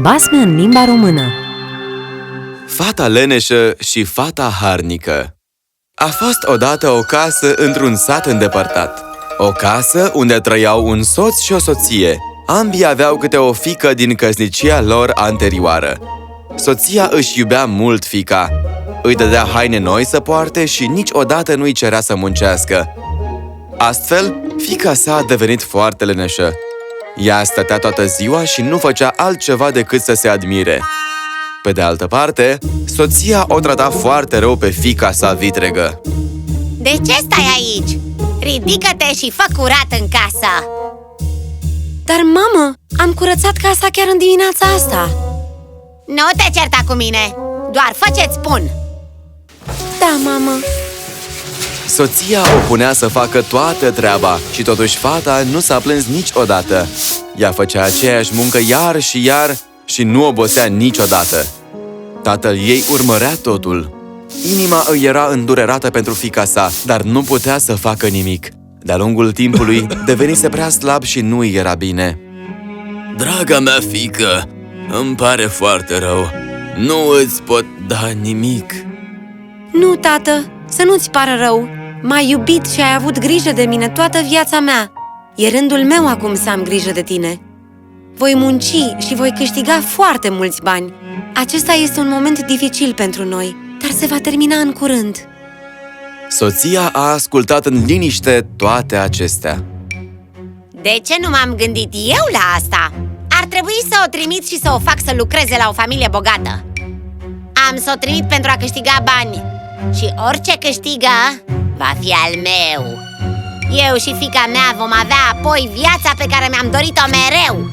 Basme în limba română Fata leneșă și fata harnică A fost odată o casă într-un sat îndepărtat. O casă unde trăiau un soț și o soție. Ambii aveau câte o fică din căsnicia lor anterioară. Soția își iubea mult fica. Îi dădea haine noi să poarte și niciodată nu-i cerea să muncească. Astfel, fica sa a devenit foarte leneșă. Ea stătea toată ziua și nu făcea altceva decât să se admire. Pe de altă parte, soția o trata foarte rău pe fica sa vitregă. De ce stai aici? Ridică-te și fă curat în casă! Dar, mamă, am curățat casa chiar în dimineața asta Nu te certa cu mine! Doar fă ce-ți spun! Da, mamă Soția o punea să facă toată treaba și totuși fata nu s-a plâns niciodată. Ea făcea aceeași muncă iar și iar și nu obosea niciodată. Tatăl ei urmărea totul. Inima îi era îndurerată pentru fica sa, dar nu putea să facă nimic. De-a lungul timpului, devenise prea slab și nu îi era bine. Draga mea fică, îmi pare foarte rău. Nu îți pot da nimic. Nu, tată, să nu-ți pară rău. M-ai iubit și ai avut grijă de mine toată viața mea. E rândul meu acum să am grijă de tine. Voi munci și voi câștiga foarte mulți bani. Acesta este un moment dificil pentru noi, dar se va termina în curând. Soția a ascultat în liniște toate acestea. De ce nu m-am gândit eu la asta? Ar trebui să o trimit și să o fac să lucreze la o familie bogată. Am să o trimit pentru a câștiga bani Și orice câștigă va fi al meu Eu și fica mea vom avea apoi viața pe care mi-am dorit-o mereu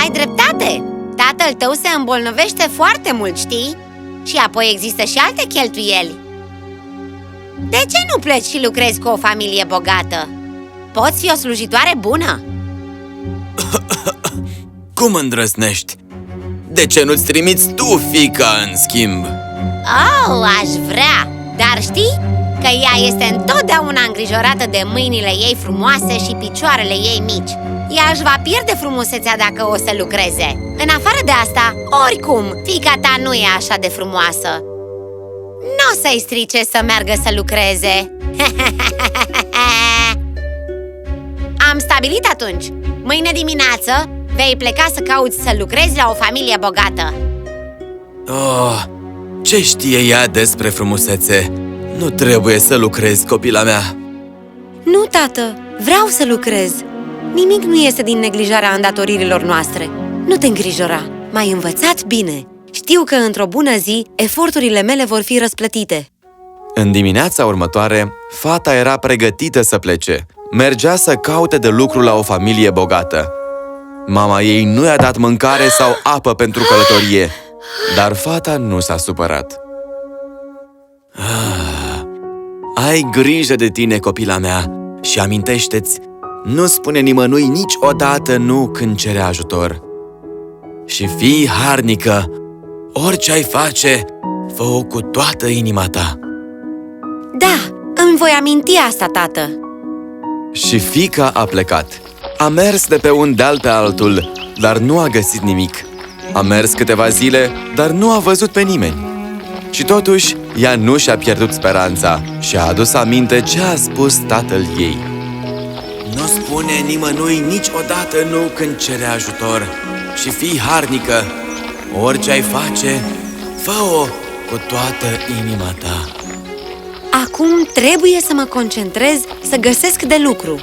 Ai dreptate! Tatăl tău se îmbolnăvește foarte mult, știi? Și apoi există și alte cheltuieli De ce nu pleci și lucrezi cu o familie bogată? Poți fi o slujitoare bună? Cum îndrăznești? De ce nu-ți trimiți tu fica în schimb? Oh, aș vrea! Dar știi că ea este întotdeauna îngrijorată de mâinile ei frumoase și picioarele ei mici. Ea își va pierde frumusețea dacă o să lucreze. În afară de asta, oricum, fica ta nu e așa de frumoasă. Nu o să-i strice să meargă să lucreze. Am stabilit atunci. Mâine dimineață vei pleca să cauți să lucrezi la o familie bogată. Oh, ce știe ea despre frumusețe? Nu trebuie să lucrezi, copila mea! Nu, tată, vreau să lucrez Nimic nu este din neglijarea îndatoririlor noastre Nu te îngrijora, m-ai învățat bine Știu că într-o bună zi, eforturile mele vor fi răsplătite În dimineața următoare, fata era pregătită să plece. Mergea să caute de lucru la o familie bogată. Mama ei nu i-a dat mâncare sau apă pentru călătorie, dar fata nu s-a supărat. Ah, ai grijă de tine, copila mea, și amintește-ți, nu spune nimănui niciodată nu când cere ajutor. Și fii harnică, orice ai face, fă-o cu toată inima ta. Da, îmi voi aminti asta, tată Și fica a plecat. A mers de pe un deal pe altul, dar nu a găsit nimic. A mers câteva zile, dar nu a văzut pe nimeni. Și totuși, ea nu și-a pierdut speranța și a adus aminte ce a spus tatăl ei. Nu spune nimănui niciodată nu când cere ajutor și fii harnică. Orice ai face, fă-o cu toată inima ta. Acum trebuie să mă concentrez să găsesc de lucru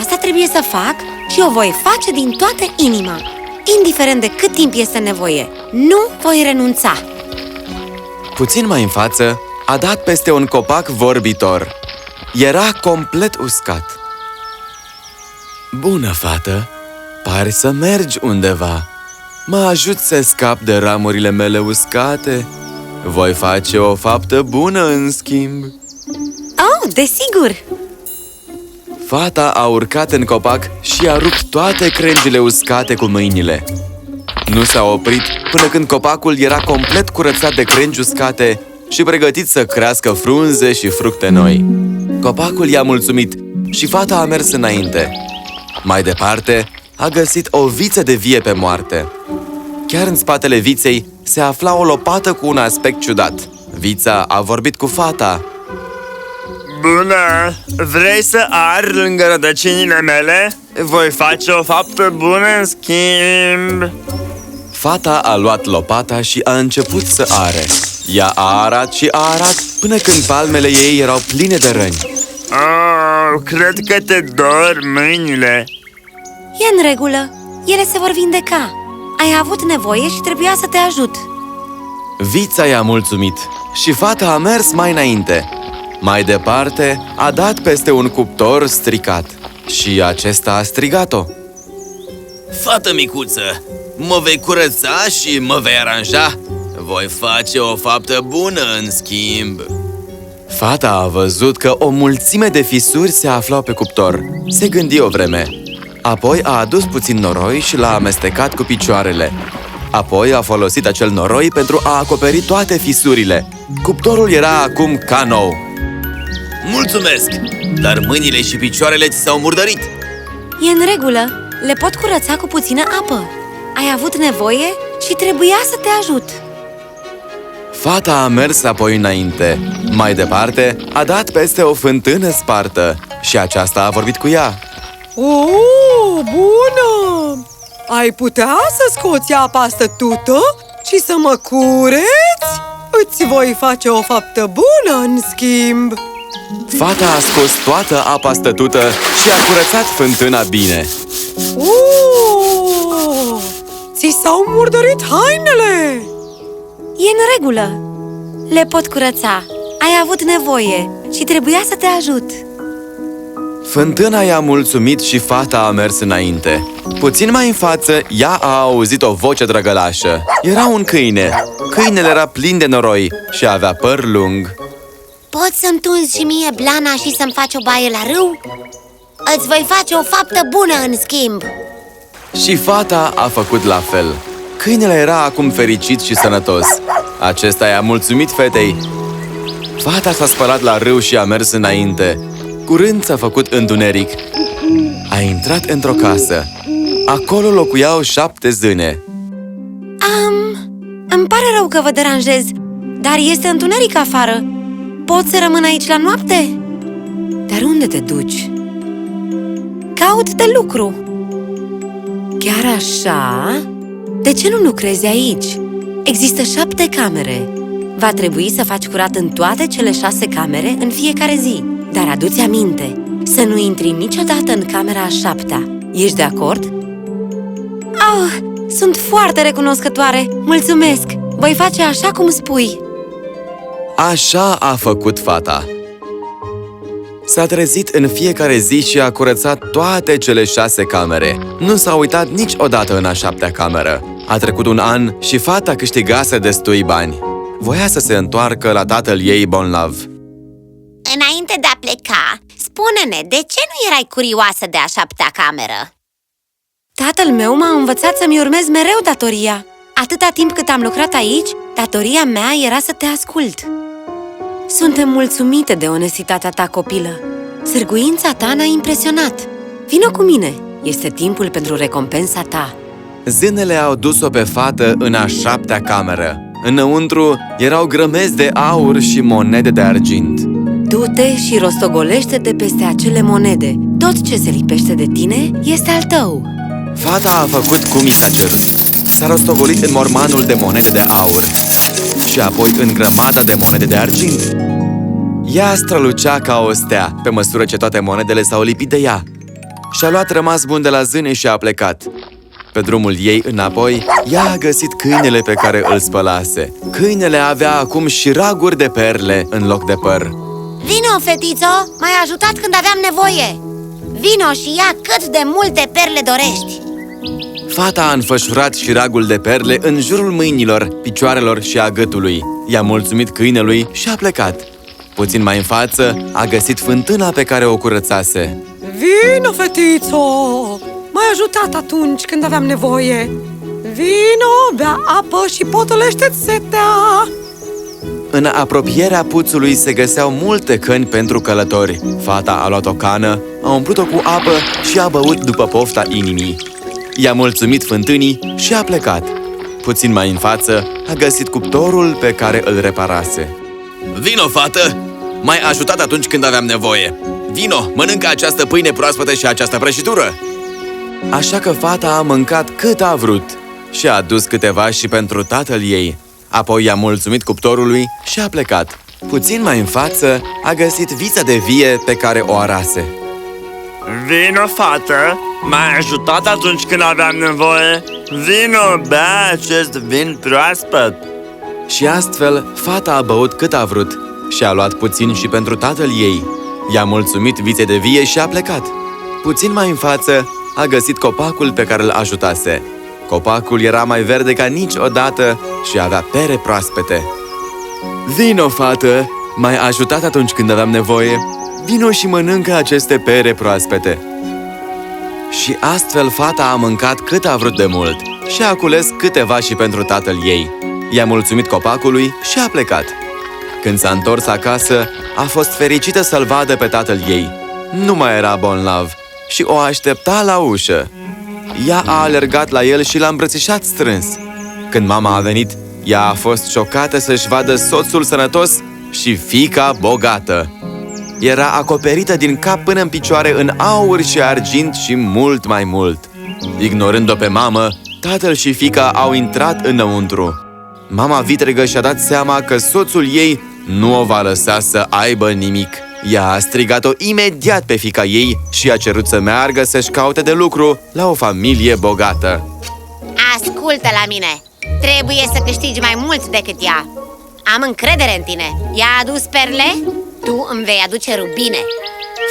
Asta trebuie să fac și o voi face din toată inima Indiferent de cât timp este nevoie Nu voi renunța Puțin mai în față, a dat peste un copac vorbitor. Era complet uscat. Bună, fată! Pari să mergi undeva. Mă ajut să scap de ramurile mele uscate. Voi face o faptă bună, în schimb. Oh, desigur! Fata a urcat în copac și a rupt toate crengile uscate cu mâinile. Nu s-a oprit până când copacul era complet curățat de crengi uscate și pregătit să crească frunze și fructe noi. Copacul i-a mulțumit și fata a mers înainte. Mai departe, a găsit o viță de vie pe moarte. Chiar în spatele viței se afla o lopată cu un aspect ciudat. Vița a vorbit cu fata. Bună! Vrei să ar lângă rădăcinile mele? Voi face o faptă bună în schimb! Fata a luat lopata și a început să are. Ea a arat și a arat până când palmele ei erau pline de răni. Oh, cred că te dor mâinile! E în regulă, ele se vor vindeca. Ai avut nevoie și trebuia să te ajut. Vița i-a mulțumit și fata a mers mai înainte. Mai departe, a dat peste un cuptor stricat și acesta a strigat-o. Fată micuță, mă vei curăța și mă vei aranja? Voi face o faptă bună în schimb Fata a văzut că o mulțime de fisuri se aflau pe cuptor. Se gândi o vreme. Apoi a adus puțin noroi și l-a amestecat cu picioarele. Apoi a folosit acel noroi pentru a acoperi toate fisurile. Cuptorul era acum ca nou. Mulțumesc, dar mâinile și picioarele ți s-au murdărit E în regulă, le pot curăța cu puțină apă. Ai avut nevoie și trebuia să te ajut. Fata a mers apoi înainte. Mai departe, a dat peste o fântână spartă și aceasta a vorbit cu ea. Oh, bună! Ai putea să scoți apa stătută și să mă cureți? Îți voi face o faptă bună, în schimb! Fata a scos toată apa stătută și a curățat fântâna bine. Oh, ți s-au murdărit hainele! E în regulă, le pot curăța. Ai avut nevoie și trebuia să te ajut. Fântâna i-a mulțumit și fata a mers înainte. Puțin mai în față, ea a auzit o voce drăgălașă. Era un câine. Câinele era plin de noroi și avea păr lung. Poți să-mi tunzi și mie blana și să-mi faci o baie la râu? Îți voi face o faptă bună în schimb Și fata a făcut la fel. Câinele era acum fericit și sănătos. Acesta i-a mulțumit fetei. Fata s-a spălat la râu și a mers înainte. Curând s-a făcut întuneric. A intrat într-o casă. Acolo locuiau șapte zâne. Am... Îmi pare rău că vă deranjez, dar este întuneric afară. Pot să rămân aici la noapte? Dar unde te duci? Caut de lucru. Chiar așa? De ce nu lucrezi aici? Există șapte camere. Va trebui să faci curat în toate cele șase camere în fiecare zi. Dar adu-ți aminte, să nu intri niciodată în camera a șaptea. Ești de acord? Oh, sunt foarte recunoscătoare! Mulțumesc! Voi face așa cum spui! Așa a făcut fata. S-a trezit în fiecare zi și a curățat toate cele șase camere. Nu s-a uitat niciodată în a șaptea cameră. A trecut un an și fata câștigase destui bani. Voia să se întoarcă la tatăl ei bonlav. Înainte de a pleca, spune-ne, de ce nu erai curioasă de a șaptea cameră? Tatăl meu m-a învățat să-mi urmez mereu datoria. Atâta timp cât am lucrat aici, datoria mea era să te ascult. Suntem mulțumite de onestitatea ta, copilă. Sârguința ta ne-a impresionat. Vino cu mine! Este timpul pentru recompensa ta. Zânele au dus-o pe fată în a șaptea cameră. Înăuntru erau grămezi de aur și monede de argint. Du-te și rostogolește de peste acele monede. Tot ce se lipește de tine este al tău. Fata a făcut cum i s-a cerut. S-a rostogolit în mormanul de monede de aur și apoi în grămada de monede de argint. Ea strălucea ca o stea, pe măsură ce toate monedele s-au lipit de ea. Și-a luat rămas bun de la zâne și a plecat. Pe drumul ei înapoi, ea a găsit câinele pe care îl spălase. Câinele avea acum și raguri de perle în loc de păr. Vino, fetițo, m-ai ajutat când aveam nevoie Vino și ia cât de multe perle dorești Fata a înfășurat șiragul de perle în jurul mâinilor, picioarelor și a gâtului. I-a mulțumit câinelui și a plecat. Puțin mai în față, a găsit fântâna pe care o curățase. Vino, fetițo! M-ai ajutat atunci când aveam nevoie! Vino, bea apă și potolește-ți setea! În apropierea puțului se găseau multe căni pentru călători. Fata a luat o cană, a umplut-o cu apă și a băut după pofta inimii. I-a mulțumit fântânii și a plecat. Puțin mai în față, a găsit cuptorul pe care îl reparase. Vino, fată! M-ai ajutat atunci când aveam nevoie. Vino, mănâncă această pâine proaspătă și această prăjitură. Așa că fata a mâncat cât a vrut și a adus câteva și pentru tatăl ei. Apoi i-a mulțumit cuptorului și a plecat. Puțin mai în față, a găsit vița de vie pe care o arase. Vino, fată! M-ai ajutat atunci când aveam nevoie? Vino, bea acest vin proaspăt! Și astfel, fata a băut cât a vrut și a luat puțin și pentru tatăl ei. I-a mulțumit viței de vie și a plecat. Puțin mai în față, a găsit copacul pe care îl ajutase. Copacul era mai verde ca niciodată și avea pere proaspete. Vino, fată! M-ai ajutat atunci când aveam nevoie. Vino și mănâncă aceste pere proaspete. Și astfel fata a mâncat cât a vrut de mult și a cules câteva și pentru tatăl ei. I-a mulțumit copacului și a plecat. Când s-a întors acasă, a fost fericită să-l vadă pe tatăl ei. Nu mai era bolnav și o aștepta la ușă. Ea a alergat la el și l-a îmbrățișat strâns. Când mama a venit, ea a fost șocată să-și vadă soțul sănătos și fica bogată. Era acoperită din cap până în picioare în aur și argint și mult mai mult. Ignorând-o pe mamă, tatăl și fica au intrat înăuntru. Mama vitregă și-a dat seama că soțul ei nu o va lăsa să aibă nimic. Ea a strigat-o imediat pe fica ei și a cerut să meargă să-și caute de lucru la o familie bogată. Ascultă la mine! Trebuie să câștigi mai mult decât ea Am încredere în tine Ea a adus perle, tu îmi vei aduce rubine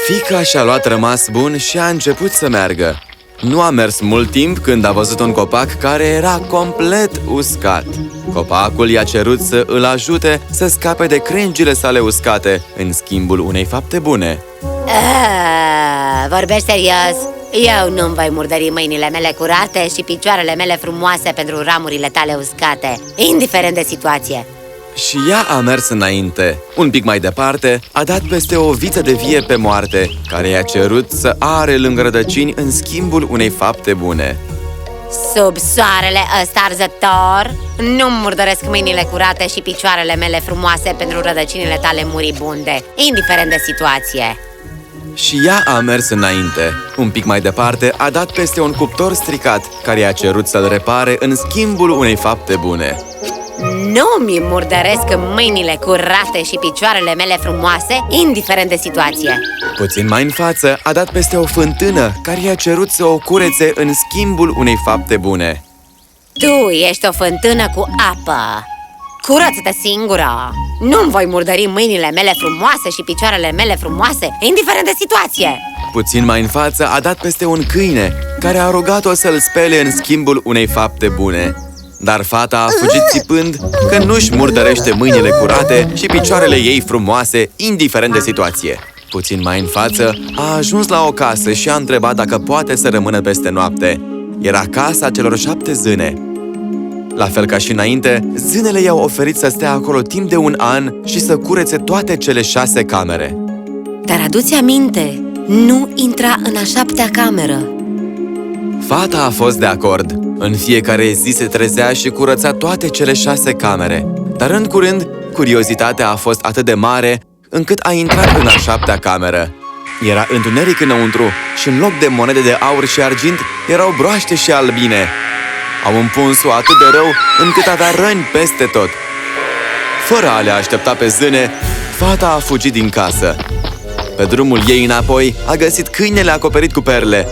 Fica și-a luat rămas bun și a început să meargă. Nu a mers mult timp când a văzut un copac care era complet uscat. Copacul i-a cerut să îl ajute să scape de crengile sale uscate, în schimbul unei fapte bune. Ah, Vorbești serios? Eu nu-mi voi murdări mâinile mele curate și picioarele mele frumoase pentru ramurile tale uscate, indiferent de situație Și ea a mers înainte. Un pic mai departe, a dat peste o viță de vie pe moarte, care i-a cerut să are lângă rădăcini în schimbul unei fapte bune. Sub soarele ăsta arzător, nu-mi murdăresc mâinile curate și picioarele mele frumoase pentru rădăcinile tale muribunde, indiferent de situație Și ea a mers înainte. Un pic mai departe, a dat peste un cuptor stricat, care i-a cerut să-l repare în schimbul unei fapte bune. Nu-mi murdăresc mâinile curate și picioarele mele frumoase, indiferent de situație Puțin mai în față, a dat peste o fântână, care i-a cerut să o curețe în schimbul unei fapte bune. Tu ești o fântână cu apă Curăță-te singură! Nu-mi voi murdări mâinile mele frumoase și picioarele mele frumoase, indiferent de situație Puțin mai în față, a dat peste un câine, care a rugat-o să-l spele în schimbul unei fapte bune. Dar fata a fugit țipând că nu-și murdărește mâinile curate și picioarele ei frumoase, indiferent de situație. Puțin mai în față, a ajuns la o casă și a întrebat dacă poate să rămână peste noapte. Era casa celor șapte zâne. La fel ca și înainte, zânele i-au oferit să stea acolo timp de un an și să curețe toate cele șase camere. Dar aduți aminte, nu intra în a șaptea cameră Fata a fost de acord. În fiecare zi se trezea și curăța toate cele șase camere. Dar în curând, curiozitatea a fost atât de mare încât a intrat în a șaptea cameră. Era întuneric înăuntru și în loc de monede de aur și argint erau broaște și albine. Au împuns-o atât de rău încât avea răni peste tot. Fără a le aștepta pe zâne, fata a fugit din casă. Pe drumul ei înapoi, a găsit câinele acoperit cu perle.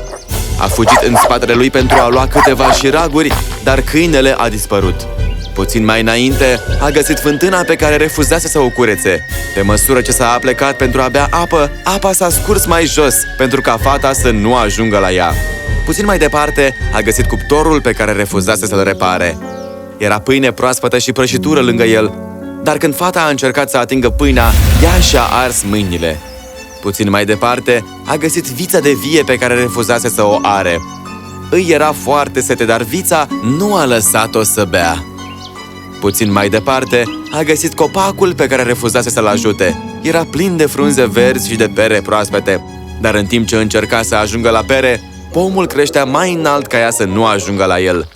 A fugit în spatele lui pentru a lua câteva șiraguri, dar câinele a dispărut. Puțin mai înainte, a găsit fântâna pe care refuzase să o curețe. Pe măsură ce s-a aplecat pentru a bea apă, apa s-a scurs mai jos, pentru ca fata să nu ajungă la ea. Puțin mai departe, a găsit cuptorul pe care refuzase să-l repare. Era pâine proaspătă și prăjitură lângă el, dar când fata a încercat să atingă pâinea, ea și-a ars mâinile. Puțin mai departe, a găsit vița de vie pe care refuzase să o are. Îi era foarte sete, dar vița nu a lăsat-o să bea. Puțin mai departe, a găsit copacul pe care refuzase să-l ajute. Era plin de frunze verzi și de pere proaspete. Dar în timp ce încerca să ajungă la pere, pomul creștea mai înalt ca ea să nu ajungă la el.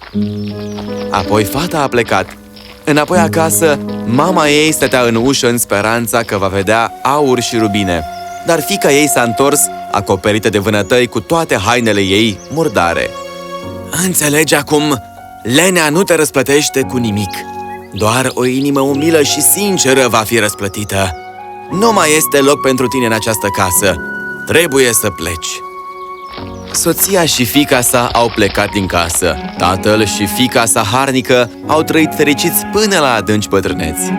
Apoi fata a plecat. Înapoi acasă, mama ei stătea în ușă în speranța că va vedea aur și rubine. Dar fica ei s-a întors, acoperită de vânătăi cu toate hainele ei murdare. Înțelegi acum, lenea nu te răsplătește cu nimic. Doar o inimă umilă și sinceră va fi răsplătită. Nu mai este loc pentru tine în această casă. Trebuie să pleci. Soția și fica sa au plecat din casă. Tatăl și fica sa harnică au trăit fericiți până la adânci bătrâneți.